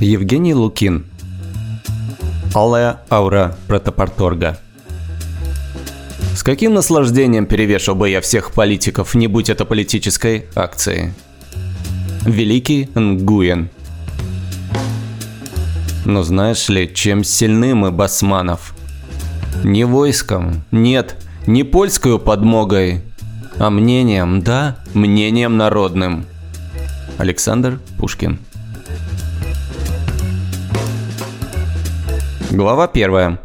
Евгений Лукин. Алая аура протопорторга. С каким наслаждением перевешал бы я всех политиков, не будь это политической акции. Великий Нгуен. Но знаешь ли, чем сильны мы, басманов? Не войском, нет, не польскую подмогой, а мнением, да, мнением народным. Александр Пушкин. Глава первая.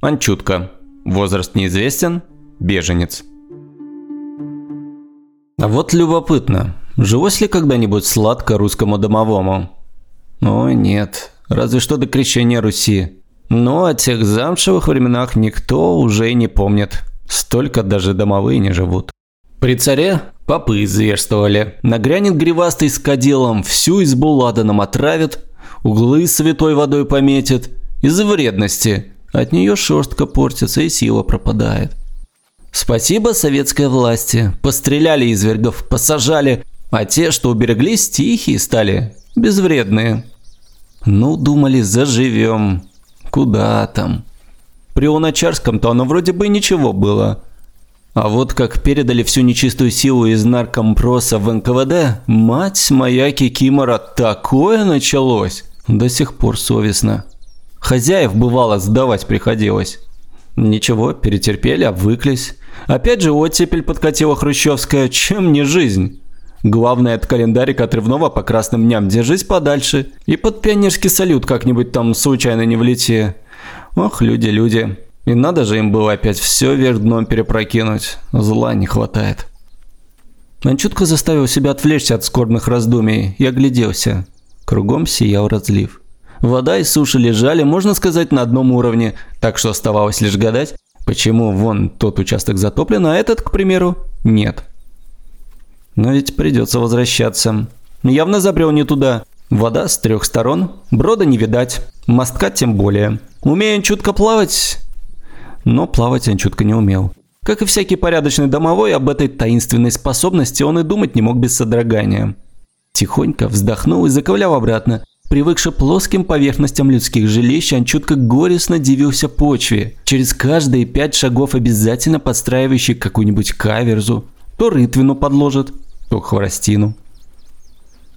Анчутка. Возраст неизвестен. Беженец. А вот любопытно, жилось ли когда-нибудь сладко русскому домовому? Ой, нет, разве что до крещения Руси. Но о тех замшевых временах никто уже и не помнит. Столько даже домовые не живут. При царе попы зверствовали. Нагрянет гривастый с кадилом, всю избу ладаном отравит, углы святой водой пометит. Из-за вредности. От нее шерстка портится и сила пропадает. Спасибо советской власти. Постреляли извергов, посажали. А те, что убереглись, тихие стали. Безвредные. Ну, думали, заживем. Куда там? При Луначарском-то оно вроде бы ничего было. А вот как передали всю нечистую силу из наркомпроса в НКВД, мать моя Кикимора, такое началось. До сих пор совестно. Хозяев бывало сдавать приходилось. Ничего, перетерпели, обвыклись. Опять же оттепель подкатила хрущевская, чем не жизнь. Главное от календарика отрывного по красным дням держись подальше. И под пионерский салют как-нибудь там случайно не влети. Ох, люди, люди. И надо же им было опять все вверх дном перепрокинуть. Зла не хватает. Он чутко заставил себя отвлечься от скорбных раздумий и огляделся. Кругом сиял разлив. Вода и суши лежали, можно сказать, на одном уровне, так что оставалось лишь гадать, почему вон тот участок затоплен, а этот, к примеру, нет. Но ведь придется возвращаться. Явно забрел не туда. Вода с трех сторон, брода не видать, мостка тем более. Умею чутко плавать, но плавать он чутко не умел. Как и всякий порядочный домовой, об этой таинственной способности он и думать не мог без содрогания. Тихонько вздохнул и заковылял обратно. Привыкший плоским поверхностям людских жилищ, он чутко горестно дивился почве, через каждые пять шагов обязательно подстраивающий какую-нибудь каверзу. То рытвину подложит, то хворостину.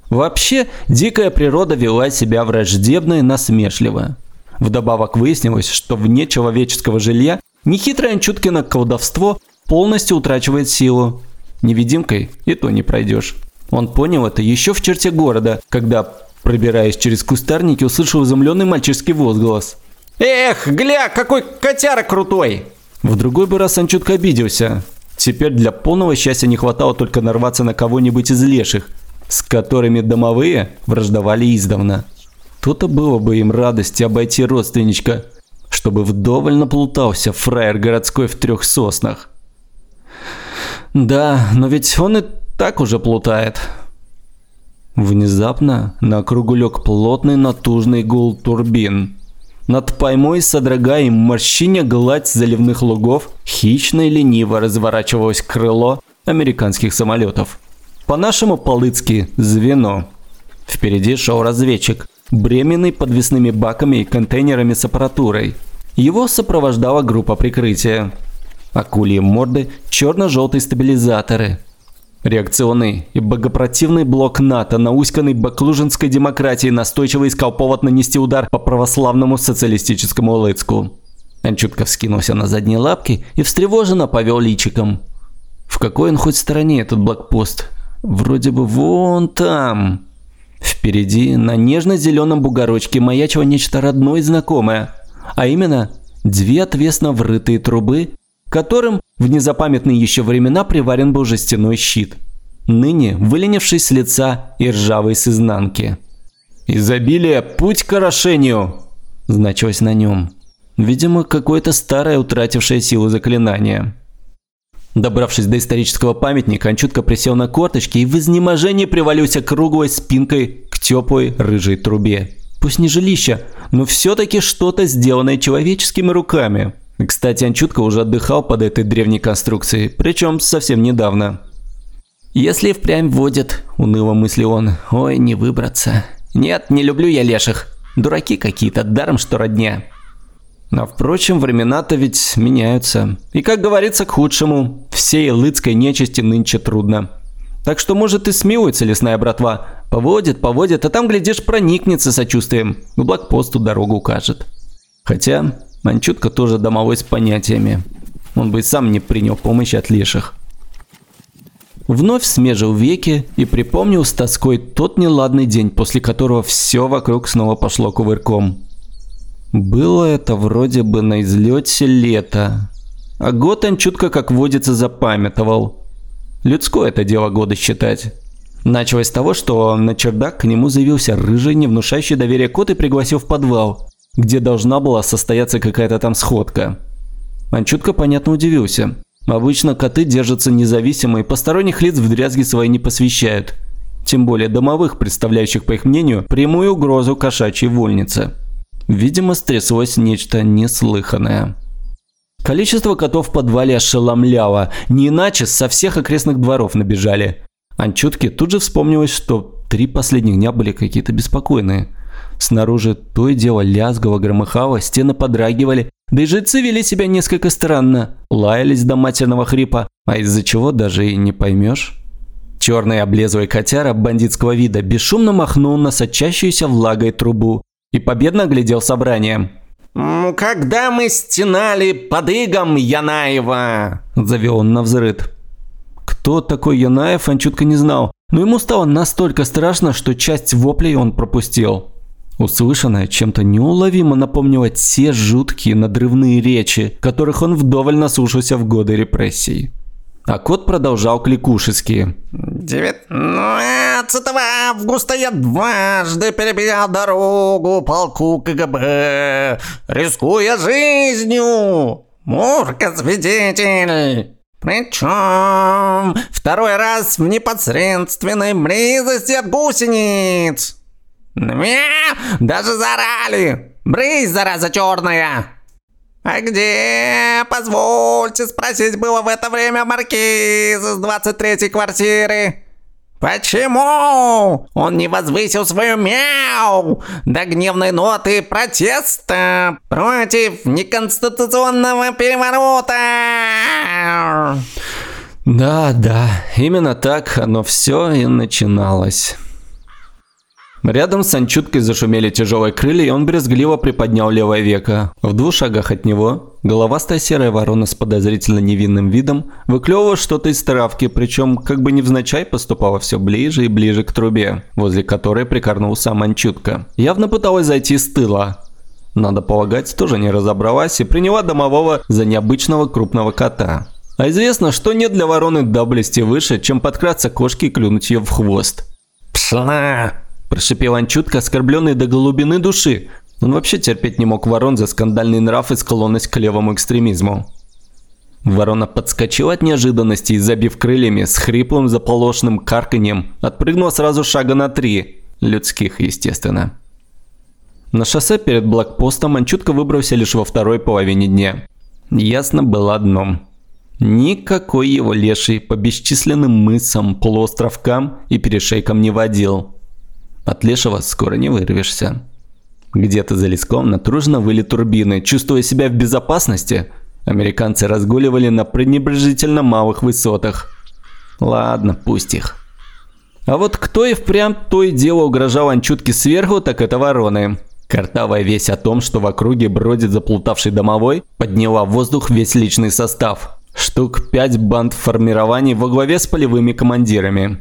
Вообще, дикая природа вела себя враждебно и насмешливо. Вдобавок выяснилось, что вне человеческого жилья нехитрое Чуткино колдовство полностью утрачивает силу. Невидимкой и то не пройдешь. Он понял это еще в черте города, когда, пробираясь через кустарники, услышал изумленный мальчишский возглас. «Эх, гля, какой котяра крутой!» В другой бы раз он чутко обиделся. Теперь для полного счастья не хватало только нарваться на кого-нибудь из леших, с которыми домовые враждовали издавна. То-то было бы им радости обойти родственничка, чтобы вдоволь наплутался фраер городской в трех соснах. Да, но ведь он и так уже плутает. Внезапно на кругу лег плотный натужный гул турбин. Над поймой, содрогаем морщине гладь заливных лугов, хищно и лениво разворачивалось крыло американских самолетов. По-нашему по-лыцки звено. Впереди шел разведчик, бременный подвесными баками и контейнерами с аппаратурой. Его сопровождала группа прикрытия. Акульи морды, черно-желтые стабилизаторы. Реакционный и богопротивный блок НАТО, науськанный баклужинской демократией, настойчиво искал повод нанести удар по православному социалистическому Лыцку. Он чутко вскинулся на задние лапки и встревоженно повел личиком. В какой он хоть стороне этот блокпост? Вроде бы вон там. Впереди, на нежно-зеленом бугорочке, маячило нечто родное и знакомое. А именно, две отвесно врытые трубы, которым в незапамятные еще времена приварен был жестяной щит. Ныне выленивший с лица и ржавый с изнанки. «Изобилие, путь к орошению!» значилось на нем. Видимо, какое-то старое утратившее силу заклинание. Добравшись до исторического памятника, он присел на корточки и в изнеможении привалился круглой спинкой к теплой рыжей трубе. Пусть не жилище, но все-таки что-то сделанное человеческими руками. Кстати, Анчутка уже отдыхал под этой древней конструкцией, причем совсем недавно. «Если впрямь водят», – уныло мыслил он, – «ой, не выбраться. Нет, не люблю я леших. Дураки какие-то, даром что родня. Но, впрочем, времена-то ведь меняются. И, как говорится, к худшему. Всей лыцкой нечисти нынче трудно. Так что, может, и смилуется лесная братва. Поводит, поводит, а там, глядишь, проникнется сочувствием. К блокпосту дорогу укажет. Хотя, Манчутка тоже домовой с понятиями. Он бы и сам не принял помощи от леших. Вновь смежил веки и припомнил с тоской тот неладный день, после которого все вокруг снова пошло кувырком. Было это вроде бы на излете лета. А год он чутко, как водится, запамятовал. Людское это дело года считать. Началось с того, что на чердак к нему заявился рыжий, не внушающий доверия кот и пригласил в подвал, где должна была состояться какая-то там сходка. Он чутко понятно удивился. Обычно коты держатся независимо и посторонних лиц в дрязги свои не посвящают. Тем более домовых, представляющих, по их мнению, прямую угрозу кошачьей вольнице. Видимо, стряслось нечто неслыханное. Количество котов в подвале ошеломляло, не иначе со всех окрестных дворов набежали. Анчутке тут же вспомнилось, что три последних дня были какие-то беспокойные. Снаружи то и дело лязгово громыхало, стены подрагивали, да и жильцы вели себя несколько странно, лаялись до матерного хрипа, а из-за чего даже и не поймешь. Черный облезлый котяра бандитского вида бесшумно махнул на сочащуюся влагой трубу и победно оглядел собрание. «Когда мы стенали под игом Янаева!» – завел он на взрыд. Кто такой Янаев, он чутко не знал, но ему стало настолько страшно, что часть воплей он пропустил. Услышанное чем-то неуловимо напомнило те жуткие надрывные речи, которых он вдоволь наслушался в годы репрессий. А кот продолжал кликушески. 19 августа я дважды перебегал дорогу полку КГБ, рискуя жизнью. Мурка свидетель. Причем второй раз в непосредственной близости от гусениц. Даже зарали! Брысь, зараза черная! А где, позвольте спросить, было в это время маркиз из 23-й квартиры? Почему он не возвысил свою мяу до гневной ноты протеста против неконституционного переворота? Да, да, именно так оно все и начиналось. Рядом с Анчуткой зашумели тяжелые крылья, и он брезгливо приподнял левое веко. В двух шагах от него головастая серая ворона с подозрительно невинным видом выклевывала что-то из травки, причем как бы невзначай поступала все ближе и ближе к трубе, возле которой прикорнул сам Анчутка. Явно пыталась зайти с тыла. Надо полагать, тоже не разобралась и приняла домового за необычного крупного кота. А известно, что нет для вороны доблести выше, чем подкраться кошке и клюнуть ее в хвост. «Пшла!» Прошипел он чутко, оскорбленный до глубины души. Он вообще терпеть не мог ворон за скандальный нрав и склонность к левому экстремизму. Ворона подскочила от неожиданности и, забив крыльями, с хриплым заполошным карканьем, отпрыгнула сразу шага на три. Людских, естественно. На шоссе перед блокпостом он чутко выбрался лишь во второй половине дня. Ясно было одно. Никакой его леший по бесчисленным мысам, полуостровкам и перешейкам не водил. От лешего скоро не вырвешься. Где-то за леском натруженно выли турбины. Чувствуя себя в безопасности, американцы разгуливали на пренебрежительно малых высотах. Ладно, пусть их. А вот кто и впрямь то и дело угрожал Анчутке сверху, так это вороны. Картавая весть о том, что в округе бродит заплутавший домовой, подняла в воздух весь личный состав. Штук пять банд формирований во главе с полевыми командирами.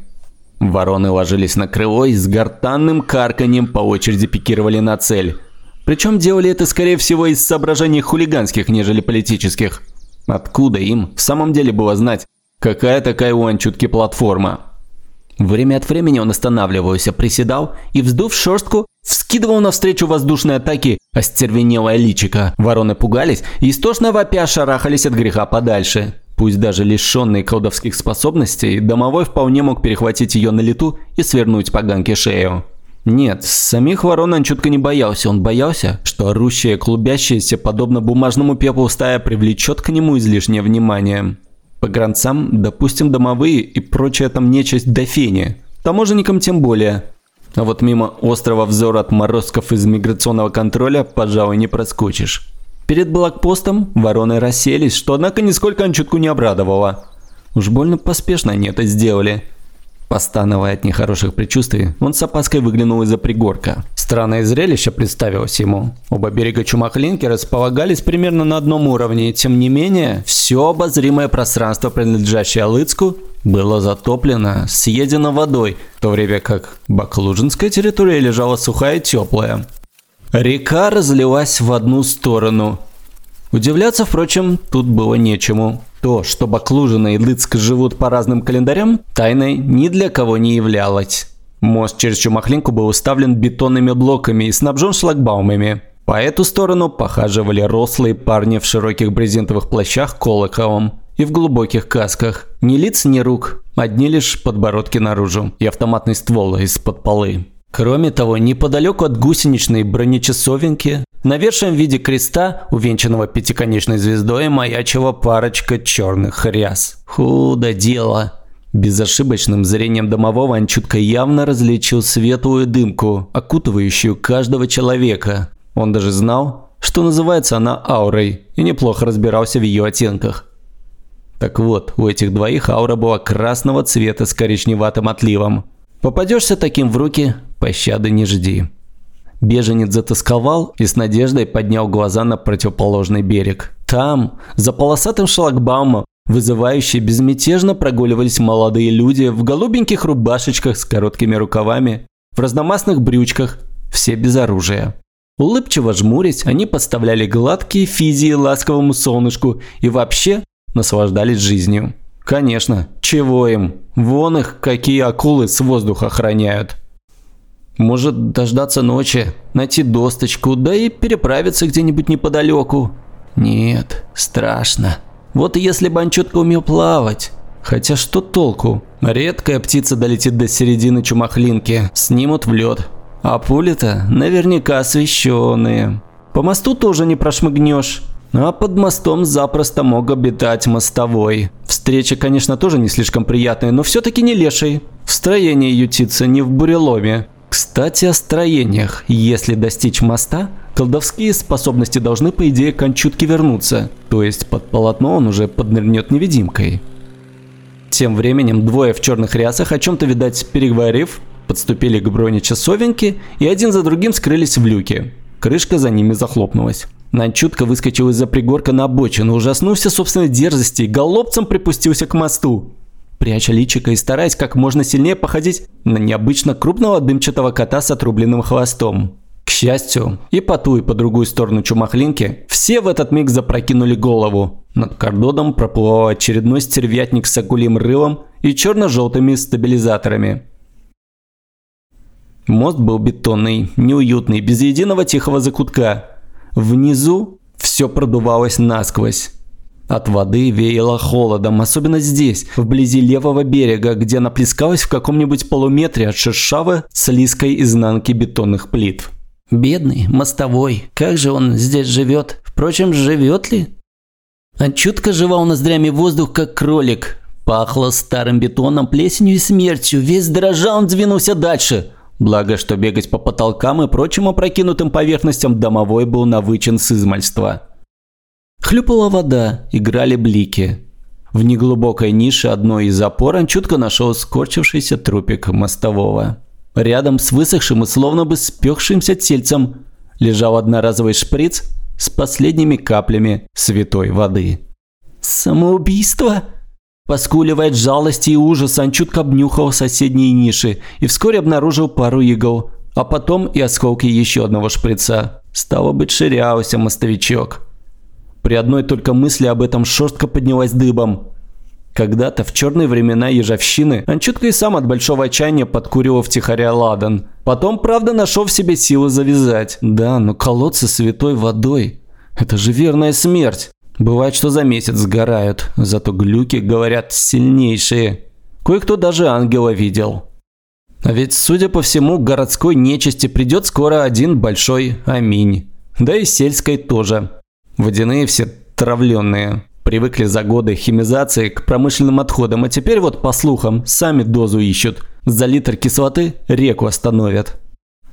Вороны ложились на крыло и с гортанным карканьем по очереди пикировали на цель. Причем делали это, скорее всего, из соображений хулиганских, нежели политических. Откуда им в самом деле было знать, какая такая у Анчутки платформа? Время от времени он останавливался, приседал и, вздув шерстку, вскидывал навстречу воздушной атаки остервенелое личико. Вороны пугались и истошно вопя шарахались от греха подальше. Пусть даже лишенный колдовских способностей, домовой вполне мог перехватить ее на лету и свернуть поганке шею. Нет, самих ворон он чутко не боялся. Он боялся, что орущая, клубящаяся, подобно бумажному пеплу стая привлечет к нему излишнее внимание. По гранцам, допустим, домовые и прочая там нечисть до фени. Таможенникам тем более. А вот мимо острого взора отморозков из миграционного контроля, пожалуй, не проскочишь. Перед блокпостом вороны расселись, что, однако, нисколько Анчутку не обрадовало. Уж больно поспешно они это сделали. Постановая от нехороших предчувствий, он с опаской выглянул из-за пригорка. Странное зрелище представилось ему. Оба берега Чумахлинки располагались примерно на одном уровне, и тем не менее, все обозримое пространство, принадлежащее Алыцку, было затоплено, съедено водой, в то время как Баклужинская территория лежала сухая и теплая. Река разлилась в одну сторону. Удивляться, впрочем, тут было нечему. То, что Баклужина и Лыцк живут по разным календарям, тайной ни для кого не являлось. Мост через Чумахлинку был уставлен бетонными блоками и снабжен шлагбаумами. По эту сторону похаживали рослые парни в широких брезентовых плащах колоколом и в глубоких касках. Ни лиц, ни рук, одни лишь подбородки наружу и автоматный ствол из-под полы. Кроме того, неподалеку от гусеничной бронечасовенки, на вершем виде креста, увенчанного пятиконечной звездой, маячила парочка черных ряс. Худо дело. Безошибочным зрением домового он чутко явно различил светлую дымку, окутывающую каждого человека. Он даже знал, что называется она аурой, и неплохо разбирался в ее оттенках. Так вот, у этих двоих аура была красного цвета с коричневатым отливом. Попадешься таким в руки, пощады не жди. Беженец затасковал и с надеждой поднял глаза на противоположный берег. Там, за полосатым шлагбаумом, вызывающе безмятежно прогуливались молодые люди в голубеньких рубашечках с короткими рукавами, в разномастных брючках, все без оружия. Улыбчиво жмурясь, они подставляли гладкие физии ласковому солнышку и вообще наслаждались жизнью. Конечно, чего им? Вон их, какие акулы с воздуха охраняют. Может дождаться ночи, найти досточку, да и переправиться где-нибудь неподалеку. Нет, страшно. Вот если он четко умел плавать. Хотя что толку? Редкая птица долетит до середины чумахлинки, снимут в лед. А пули-то наверняка освещенные. По мосту тоже не прошмыгнешь. А под мостом запросто мог обитать мостовой. Встреча, конечно, тоже не слишком приятная, но все-таки не леший. В строении ютится, не в буреломе. Кстати, о строениях. Если достичь моста, колдовские способности должны, по идее, к Анчутке вернуться. То есть под полотно он уже поднырнет невидимкой. Тем временем двое в черных рясах, о чем-то, видать, переговорив, подступили к бронечасовенке и один за другим скрылись в люке. Крышка за ними захлопнулась. Нань чутко выскочил из-за пригорка на обочину, ужаснулся собственной дерзости и голубцем припустился к мосту. Пряча личико и стараясь как можно сильнее походить на необычно крупного дымчатого кота с отрубленным хвостом. К счастью, и по ту, и по другую сторону чумахлинки все в этот миг запрокинули голову. Над кордоном проплывал очередной стервятник с акулим рылом и черно-желтыми стабилизаторами. Мост был бетонный, неуютный, без единого тихого закутка – Внизу все продувалось насквозь. От воды веяло холодом, особенно здесь, вблизи левого берега, где она плескалась в каком-нибудь полуметре от шершавой слизкой изнанки бетонных плит. Бедный, мостовой, как же он здесь живет? Впрочем, живет ли? Он чутко жевал ноздрями воздух, как кролик. Пахло старым бетоном, плесенью и смертью. Весь дрожал, он двинулся дальше. Благо, что бегать по потолкам и прочим опрокинутым поверхностям домовой был навычен с измальства. Хлюпала вода, играли блики. В неглубокой нише одной из опор чутко нашел скорчившийся трупик мостового. Рядом с высохшим и словно бы спекшимся тельцем лежал одноразовый шприц с последними каплями святой воды. «Самоубийство?» Поскуливая от жалости и ужаса, он чутко обнюхал соседние ниши и вскоре обнаружил пару игл, а потом и осколки еще одного шприца. Стало быть, ширялся мостовичок. При одной только мысли об этом шерстка поднялась дыбом. Когда-то в черные времена ежовщины он чутко и сам от большого отчаяния подкуривал втихаря ладан. Потом, правда, нашел в себе силы завязать. Да, но колодцы святой водой – это же верная смерть. Бывает, что за месяц сгорают, зато глюки, говорят, сильнейшие. Кое-кто даже ангела видел. А ведь, судя по всему, городской нечисти придет скоро один большой аминь. Да и сельской тоже. Водяные все травленные. Привыкли за годы химизации к промышленным отходам, а теперь вот, по слухам, сами дозу ищут. За литр кислоты реку остановят.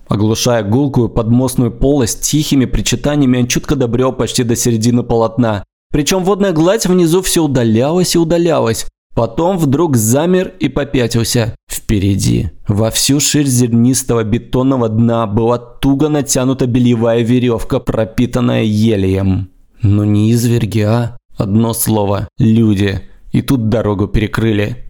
Оглушая гулкую подмостную полость тихими причитаниями, он чутко добрел почти до середины полотна. Причем водная гладь внизу все удалялась и удалялась. Потом вдруг замер и попятился. Впереди, во всю ширь зернистого бетонного дна, была туго натянута бельевая веревка, пропитанная елеем. Но не изверги, а? Одно слово – люди. И тут дорогу перекрыли.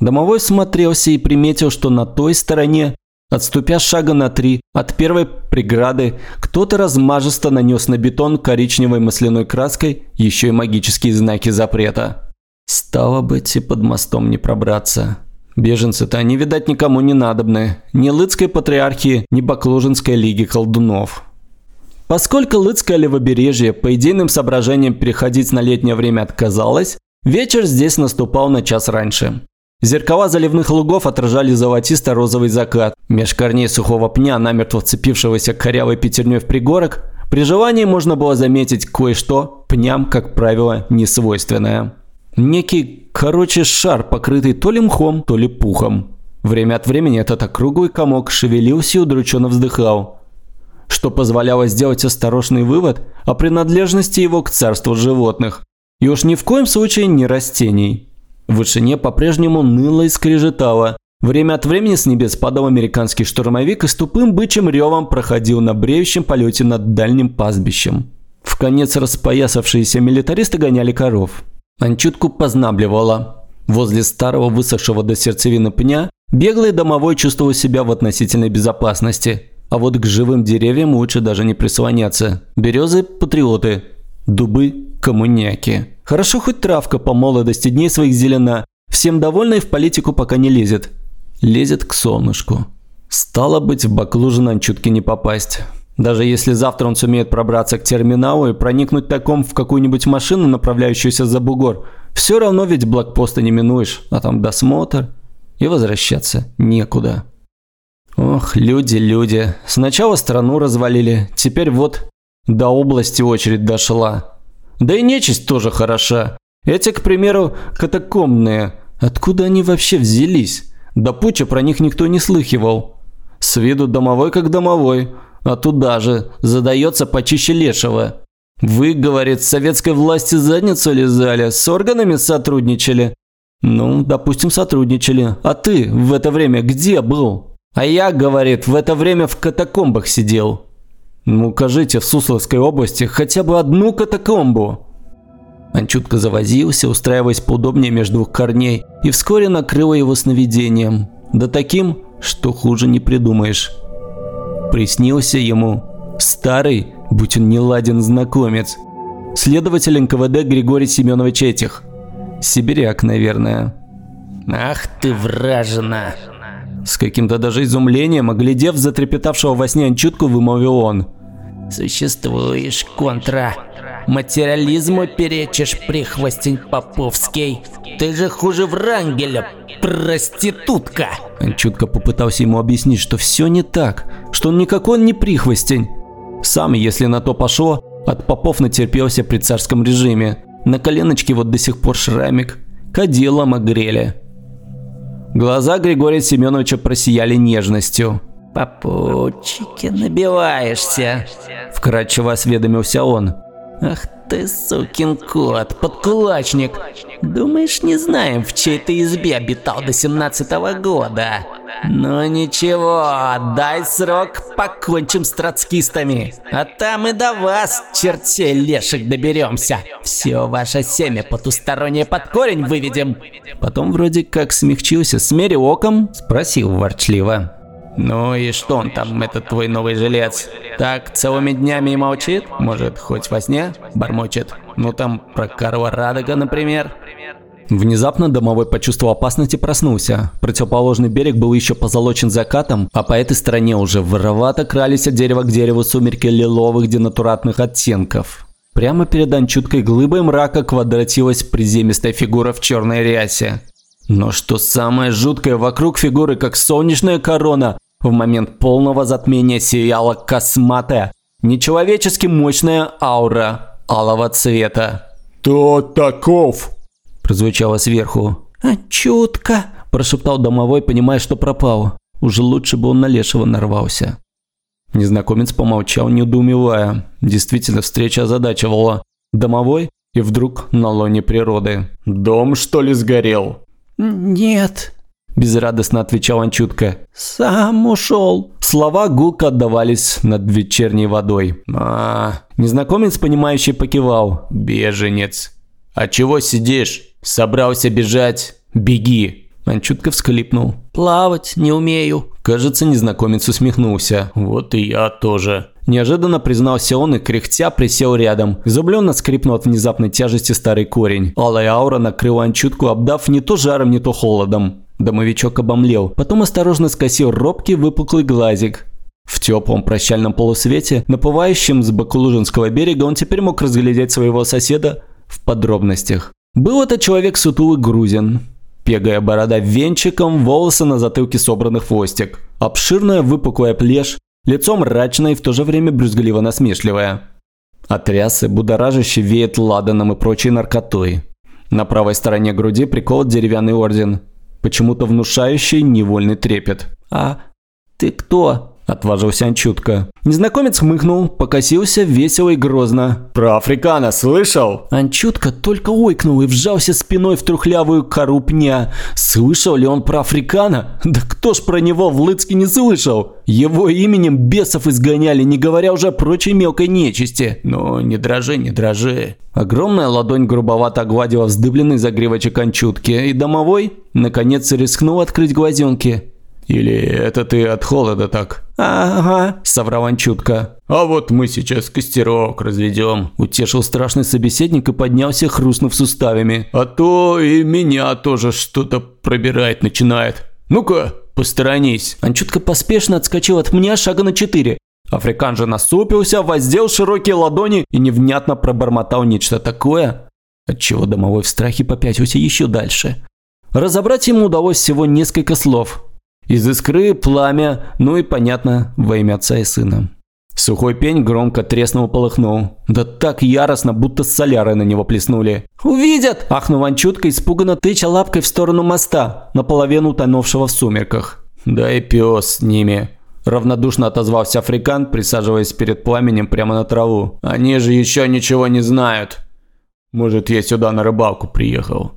Домовой смотрелся и приметил, что на той стороне, отступя шага на три от первой преграды, кто-то размажисто нанес на бетон коричневой масляной краской еще и магические знаки запрета. Стало быть, и под мостом не пробраться. Беженцы-то они, видать, никому не надобны. Ни Лыцкой патриархии, ни Баклужинской лиги колдунов. Поскольку Лыцкое левобережье по идейным соображениям переходить на летнее время отказалось, вечер здесь наступал на час раньше. Зеркала заливных лугов отражали золотисто-розовый закат. Меж корней сухого пня, намертво вцепившегося корявой пятерней в пригорок, при желании можно было заметить кое-что пням, как правило, несвойственное. Некий, короче, шар, покрытый то ли мхом, то ли пухом. Время от времени этот округлый комок шевелился и удрученно вздыхал, что позволяло сделать осторожный вывод о принадлежности его к царству животных. И уж ни в коем случае не растений. В вышине по-прежнему ныло и скрежетало. Время от времени с небес падал американский штурмовик и с тупым бычьим ревом проходил на бреющем полете над дальним пастбищем. В конец распоясавшиеся милитаристы гоняли коров. Анчутку познабливало. Возле старого высохшего до сердцевины пня беглый домовой чувствовал себя в относительной безопасности. А вот к живым деревьям лучше даже не прислоняться. Березы – патриоты, дубы – коммуняки. Хорошо хоть травка по молодости дней своих зелена. Всем довольна в политику пока не лезет. Лезет к солнышку. Стало быть, в Баклужина чутки не попасть. Даже если завтра он сумеет пробраться к терминалу и проникнуть таком в какую-нибудь машину, направляющуюся за бугор, все равно ведь блокпоста не минуешь, а там досмотр, и возвращаться некуда. Ох, люди, люди. Сначала страну развалили, теперь вот до области очередь дошла. Да и нечисть тоже хороша. Эти, к примеру, катакомбные. Откуда они вообще взялись? До пуча про них никто не слыхивал. С виду домовой как домовой, а туда же задается почище лешего. Вы, говорит, советской власти задницу лизали, с органами сотрудничали? Ну, допустим, сотрудничали. А ты в это время где был? А я, говорит, в это время в катакомбах сидел. Ну, укажите в Сусловской области хотя бы одну катакомбу. Он чутко завозился, устраиваясь поудобнее между двух корней, и вскоре накрыло его сновидением. Да таким, что хуже не придумаешь. Приснился ему старый, будь он неладен знакомец, следователь НКВД Григорий Семенович Этих. Сибиряк, наверное. «Ах ты, вражина!» С каким-то даже изумлением, оглядев затрепетавшего во сне Анчутку, вымолвил он. Существуешь, контра. Материализму перечишь, прихвостень Поповский. Ты же хуже Врангеля, проститутка. Анчутка попытался ему объяснить, что все не так, что он никакой не прихвостень. Сам, если на то пошло, от попов натерпелся при царском режиме. На коленочке вот до сих пор шрамик. Кадилом огрели. Глаза Григория Семеновича просияли нежностью. «Попутчики, набиваешься», – вкратчиво осведомился он. «Ах ты, сукин кот, подкулачник! Думаешь, не знаем, в чьей ты избе обитал до семнадцатого года? Ну ничего, дай срок, покончим с троцкистами. А там и до вас, чертей леших, доберемся. Все ваше семя потустороннее под корень выведем. Потом вроде как смягчился, смерил оком, спросил ворчливо. Ну и что он там, этот твой новый жилец? Так целыми днями и молчит? Может, хоть во сне бормочет? Ну там про Карла Радога, например? Внезапно домовой почувствовал опасность и проснулся. Противоположный берег был еще позолочен закатом, а по этой стороне уже воровато крались от дерева к дереву сумерки лиловых денатуратных оттенков. Прямо перед анчуткой глыбой мрака квадратилась приземистая фигура в черной рясе. Но что самое жуткое, вокруг фигуры, как солнечная корона, в момент полного затмения сияла косматая, нечеловечески мощная аура алого цвета. «Кто таков?» прозвучало сверху. «А чутко, Прошептал домовой, понимая, что пропал. Уже лучше бы он на лешего нарвался. Незнакомец помолчал, недоумевая. Действительно, встреча озадачивала. Домовой и вдруг на лоне природы. «Дом, что ли, сгорел?» «Нет», – безрадостно отвечал он чутко. «Сам ушел». Слова гулко отдавались над вечерней водой. а Незнакомец, понимающий, покивал. «Беженец». «А чего сидишь? Собрался бежать? Беги!» Он чутко всклипнул. «Плавать не умею». Кажется, незнакомец усмехнулся. «Вот и я тоже». Неожиданно признался он и кряхтя присел рядом. Изумленно скрипнул от внезапной тяжести старый корень. Алая аура накрыла Анчутку, обдав не то жаром, не то холодом. Домовичок обомлел. Потом осторожно скосил робкий выпуклый глазик. В теплом прощальном полусвете, наплывающем с Бакулужинского берега, он теперь мог разглядеть своего соседа в подробностях. Был это человек сутулый грузин. Пегая борода венчиком, волосы на затылке собранных хвостик. Обширная выпуклая плешь, лицо мрачное и в то же время брюзгливо насмешливое. От рясы будоражище веет ладаном и прочей наркотой. На правой стороне груди приколот деревянный орден, почему-то внушающий невольный трепет. «А ты кто?» Отважился он чутко. Незнакомец хмыкнул, покосился весело и грозно. «Про Африкана слышал?» Анчутка только ойкнул и вжался спиной в трухлявую кору пня. Слышал ли он про Африкана? Да кто ж про него в Лыцке не слышал? Его именем бесов изгоняли, не говоря уже о прочей мелкой нечисти. Но не дрожи, не дрожи. Огромная ладонь грубовато огладила вздыбленный загривочек Анчутки, и домовой, наконец, рискнул открыть глазенки. Или это ты от холода так?» «Ага», – соврал он чутко. «А вот мы сейчас костерок разведем», – утешил страшный собеседник и поднялся, хрустнув суставами. «А то и меня тоже что-то пробирать начинает. Ну-ка, посторонись». Он чутко поспешно отскочил от меня шага на четыре. Африкан же насупился, воздел широкие ладони и невнятно пробормотал нечто такое, отчего домовой в страхе попятился еще дальше. Разобрать ему удалось всего несколько слов – из искры пламя, ну и понятно, во имя отца и сына. Сухой пень громко треснул полыхнул. Да так яростно, будто с солярой на него плеснули. «Увидят!» – ахнул Анчутка, испуганно тыча лапкой в сторону моста, наполовину утонувшего в сумерках. «Да и пес с ними!» Равнодушно отозвался африкан, присаживаясь перед пламенем прямо на траву. «Они же еще ничего не знают. Может, я сюда на рыбалку приехал?»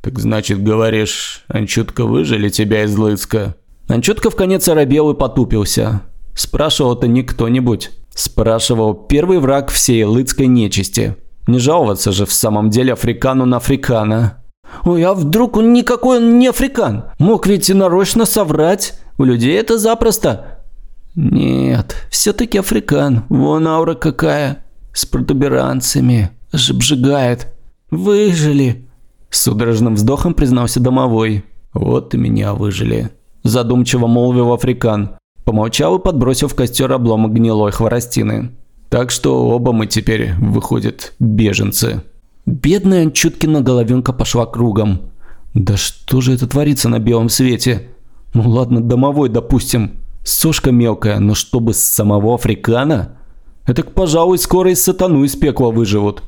«Так значит, говоришь, Анчутка выжили тебя из Лыцка?» Анчутка в конец оробел и потупился. Спрашивал это не кто-нибудь. Спрашивал первый враг всей лыцкой нечисти. Не жаловаться же в самом деле африкану на африкана. Ой, а вдруг он никакой он не африкан? Мог ведь и нарочно соврать. У людей это запросто. Нет, все-таки африкан. Вон аура какая. С протуберанцами. Аж обжигает. Выжили. Судорожным вздохом признался домовой. Вот и меня выжили задумчиво молвил Африкан. Помолчал и подбросил в костер обломок гнилой хворостины. Так что оба мы теперь, выходят, беженцы. Бедная Чуткина головенка пошла кругом. Да что же это творится на белом свете? Ну ладно, домовой, допустим. Сошка мелкая, но чтобы с самого Африкана? Это, пожалуй, скоро из сатану из пекла выживут.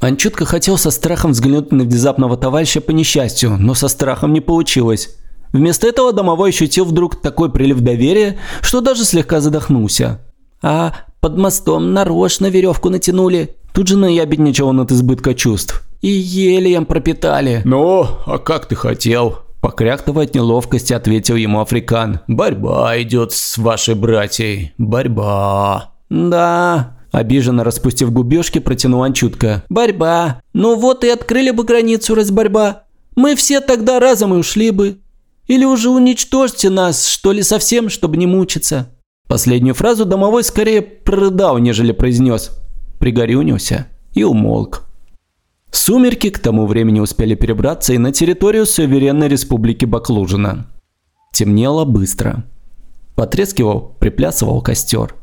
Анчутка хотел со страхом взглянуть на внезапного товарища по несчастью, но со страхом не получилось. Вместо этого домовой ощутил вдруг такой прилив доверия, что даже слегка задохнулся. А под мостом нарочно веревку натянули. Тут же наябедничал он от избытка чувств. И еле им пропитали. «Ну, а как ты хотел?» Покряхтывая от неловкости, ответил ему Африкан. «Борьба идет с вашей братьей. Борьба». «Да», Обиженно распустив губежки, протянул Анчутка. «Борьба. Ну вот и открыли бы границу, раз борьба. Мы все тогда разом и ушли бы. Или уже уничтожьте нас, что ли, совсем, чтобы не мучиться?» Последнюю фразу домовой скорее прорыдал, нежели произнес. Пригорюнился и умолк. Сумерки к тому времени успели перебраться и на территорию суверенной республики Баклужина. Темнело быстро. Потрескивал, приплясывал костер.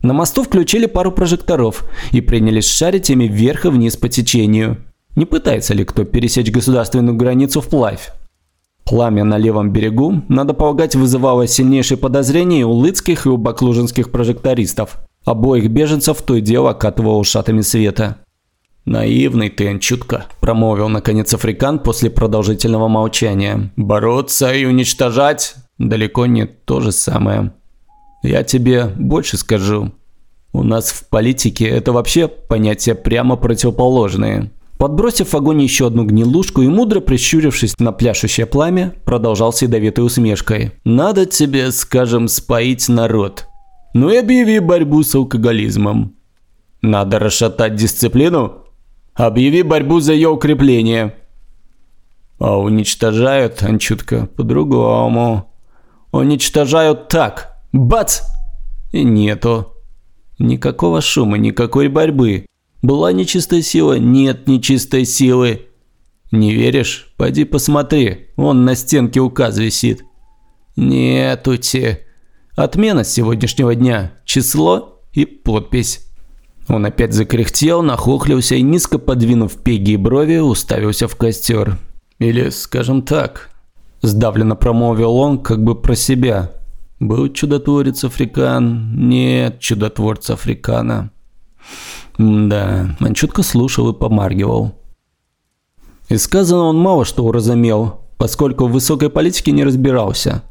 На мосту включили пару прожекторов и принялись шарить ими вверх и вниз по течению. Не пытается ли кто пересечь государственную границу вплавь? Пламя на левом берегу, надо полагать, вызывало сильнейшие подозрения у лыцких и у баклужинских прожектористов. Обоих беженцев то и дело окатывало ушатами света. «Наивный ты, Анчутка», – промолвил наконец Африкан после продолжительного молчания. «Бороться и уничтожать – далеко не то же самое. Я тебе больше скажу. У нас в политике это вообще понятия прямо противоположные». Подбросив в огонь еще одну гнилушку и мудро прищурившись на пляшущее пламя, продолжал с ядовитой усмешкой. «Надо тебе, скажем, споить народ. Ну и объяви борьбу с алкоголизмом. Надо расшатать дисциплину? Объяви борьбу за ее укрепление. А уничтожают, Анчутка, по-другому. Уничтожают так. Бац! И нету. Никакого шума, никакой борьбы. Была нечистая сила, нет нечистой силы. Не веришь? Пойди посмотри. Вон на стенке указ висит. Нету те. Отмена сегодняшнего дня. Число и подпись. Он опять закряхтел, нахохлился и, низко подвинув пеги и брови, уставился в костер. Или, скажем так, сдавленно промолвил он, как бы про себя. Был чудотворец Африкан, нет чудотворца Африкана. Да, он чутко слушал и помаргивал. И сказано он мало что уразумел, поскольку в высокой политике не разбирался.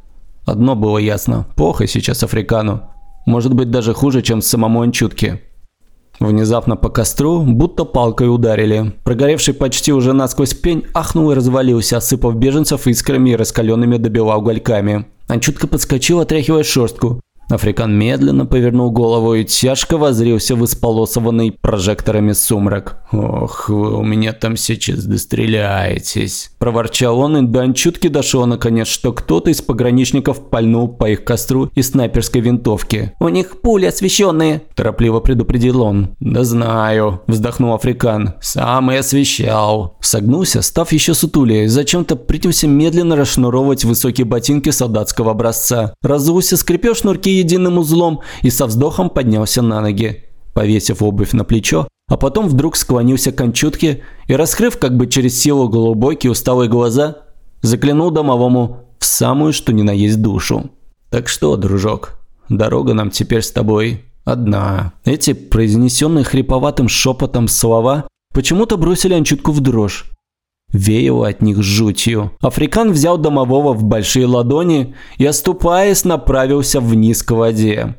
Одно было ясно – плохо сейчас Африкану. Может быть даже хуже, чем самому Анчутке. Внезапно по костру будто палкой ударили. Прогоревший почти уже насквозь пень ахнул и развалился, осыпав беженцев искрами и раскаленными до бела угольками. Он чутко подскочил, отряхивая шерстку. Африкан медленно повернул голову и тяжко возрился в исполосованный прожекторами сумрак. «Ох, вы у меня там сейчас достреляетесь!» Проворчал он, и Дан чутки дошел наконец, что кто-то из пограничников пальнул по их костру из снайперской винтовки. «У них пули освещенные!» Торопливо предупредил он. «Да знаю!» – вздохнул Африкан. «Сам и освещал!» Согнулся, став еще сутулее, зачем-то принялся медленно расшнуровывать высокие ботинки солдатского образца. Разулся, скрипел шнурки единым узлом и со вздохом поднялся на ноги, повесив обувь на плечо, а потом вдруг склонился к кончутке и, раскрыв как бы через силу глубокие усталые глаза, заглянул домовому в самую что ни на есть душу. «Так что, дружок, дорога нам теперь с тобой одна». Эти произнесенные хриповатым шепотом слова почему-то бросили Анчутку в дрожь. Веяло от них жутью. Африкан взял домового в большие ладони и, оступаясь, направился вниз к воде.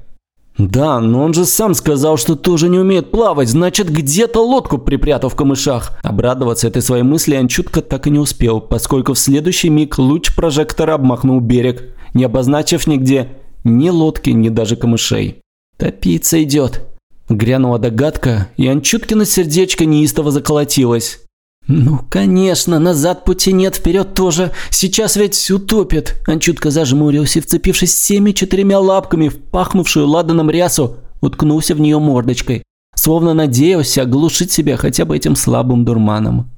Да, но он же сам сказал, что тоже не умеет плавать, значит, где-то лодку припрятал в камышах. Обрадоваться этой своей мысли Анчутка так и не успел, поскольку в следующий миг луч прожектора обмахнул берег, не обозначив нигде ни лодки, ни даже камышей. «Топиться идет!» Грянула догадка, и Анчуткино сердечко неистово заколотилось. «Ну, конечно, назад пути нет, вперед тоже. Сейчас ведь утопит». Он чутко зажмурился вцепившись всеми четырьмя лапками в пахнувшую ладаном рясу, уткнулся в нее мордочкой, словно надеялся оглушить себя хотя бы этим слабым дурманом.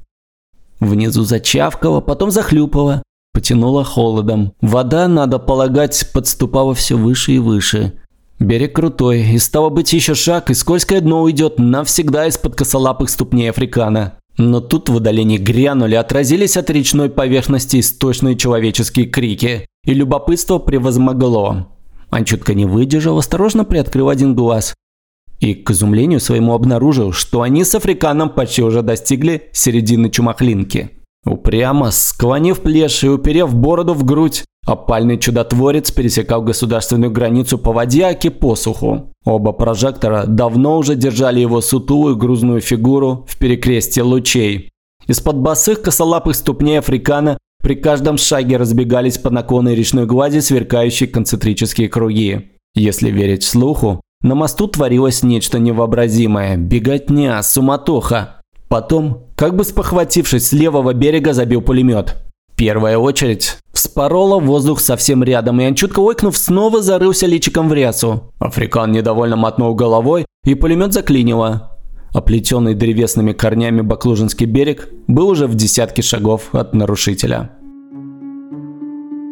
Внизу зачавкало, потом захлюпало, потянуло холодом. Вода, надо полагать, подступала все выше и выше. Берег крутой, и стало быть еще шаг, и скользкое дно уйдет навсегда из-под косолапых ступней Африкана. Но тут в удалении грянули, отразились от речной поверхности источные человеческие крики, и любопытство превозмогло. Он чутко не выдержал, осторожно приоткрыл один глаз. И, к изумлению своему, обнаружил, что они с Африканом почти уже достигли середины чумахлинки. Упрямо, склонив плешь и уперев бороду в грудь, Опальный чудотворец пересекал государственную границу по воде, аки посуху. Оба прожектора давно уже держали его сутулую грузную фигуру в перекрестье лучей. Из-под босых косолапых ступней африкана при каждом шаге разбегались по наклонной речной глади сверкающие концентрические круги. Если верить слуху, на мосту творилось нечто невообразимое – беготня, суматоха. Потом, как бы спохватившись, с левого берега забил пулемет. Первая очередь вспорола воздух совсем рядом, и он, чутко ойкнув, снова зарылся личиком в рясу. Африкан недовольно мотнул головой, и пулемет заклинило. Оплетенный древесными корнями Баклужинский берег был уже в десятке шагов от нарушителя.